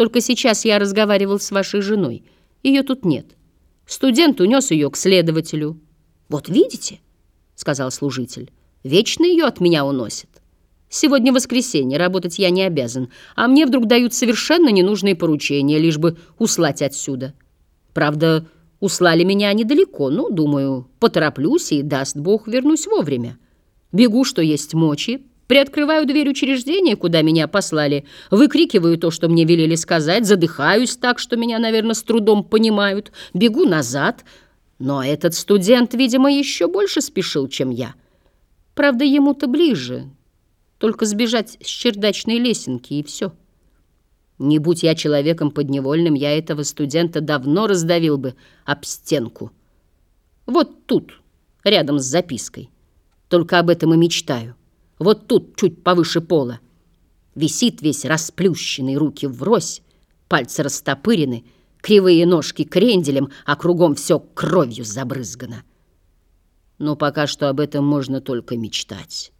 Только сейчас я разговаривал с вашей женой. Ее тут нет. Студент унес ее к следователю. «Вот видите?» — сказал служитель. «Вечно ее от меня уносит. Сегодня воскресенье, работать я не обязан, а мне вдруг дают совершенно ненужные поручения, лишь бы услать отсюда. Правда, услали меня недалеко, ну, думаю, потороплюсь и, даст Бог, вернусь вовремя. Бегу, что есть мочи, приоткрываю дверь учреждения, куда меня послали, выкрикиваю то, что мне велели сказать, задыхаюсь так, что меня, наверное, с трудом понимают, бегу назад, но этот студент, видимо, еще больше спешил, чем я. Правда, ему-то ближе, только сбежать с чердачной лесенки, и все. Не будь я человеком подневольным, я этого студента давно раздавил бы об стенку. Вот тут, рядом с запиской. Только об этом и мечтаю. Вот тут, чуть повыше пола. Висит весь расплющенный, руки врозь, пальцы растопырены, кривые ножки кренделем, а кругом все кровью забрызгано. Но пока что об этом можно только мечтать.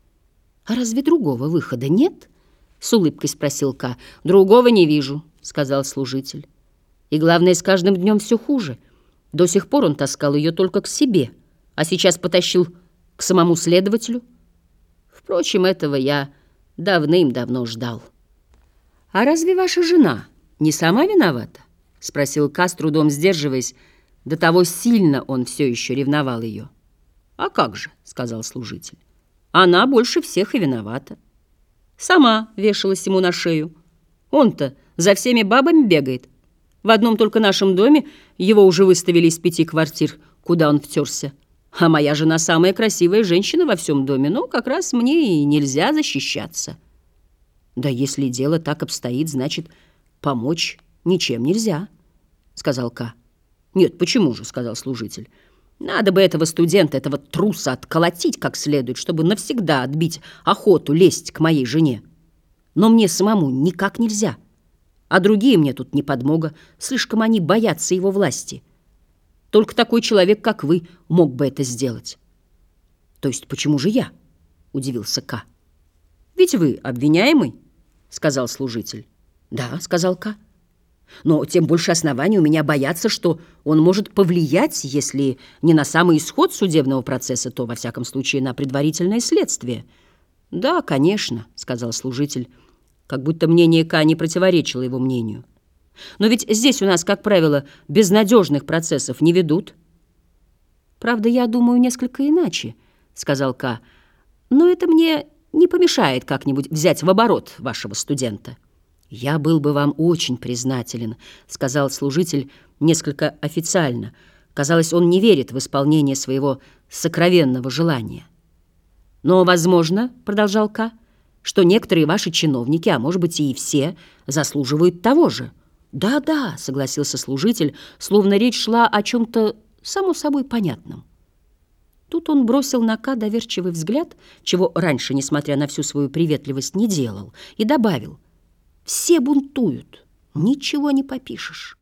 А разве другого выхода нет? С улыбкой спросил Ка. Другого не вижу, сказал служитель. И главное, с каждым днем все хуже. До сих пор он таскал ее только к себе, а сейчас потащил к самому следователю. Впрочем, этого я давным-давно ждал. «А разве ваша жена не сама виновата?» — спросил Ка, с трудом сдерживаясь. До того сильно он все еще ревновал ее. «А как же?» — сказал служитель. «Она больше всех и виновата. Сама вешалась ему на шею. Он-то за всеми бабами бегает. В одном только нашем доме его уже выставили из пяти квартир, куда он втерся. А моя жена самая красивая женщина во всем доме, но как раз мне и нельзя защищаться. Да если дело так обстоит, значит, помочь ничем нельзя, сказал Ка. Нет, почему же, сказал служитель. Надо бы этого студента, этого труса отколотить как следует, чтобы навсегда отбить охоту лезть к моей жене. Но мне самому никак нельзя. А другие мне тут не подмога, слишком они боятся его власти. Только такой человек, как вы, мог бы это сделать. То есть почему же я? Удивился К. Ведь вы обвиняемый, сказал служитель. Да, сказал К. Но тем больше оснований у меня бояться, что он может повлиять, если не на самый исход судебного процесса, то, во всяком случае, на предварительное следствие. «Да, конечно», — сказал служитель, как будто мнение К не противоречило его мнению. Но ведь здесь у нас, как правило, безнадежных процессов не ведут. Правда, я думаю несколько иначе, сказал К. Но это мне не помешает как-нибудь взять в оборот вашего студента. Я был бы вам очень признателен, сказал служитель несколько официально. Казалось, он не верит в исполнение своего сокровенного желания. Но, возможно, продолжал К, что некоторые ваши чиновники, а может быть и все, заслуживают того же. «Да-да», — согласился служитель, словно речь шла о чем-то само собой понятном. Тут он бросил на Ка доверчивый взгляд, чего раньше, несмотря на всю свою приветливость, не делал, и добавил, «Все бунтуют, ничего не попишешь».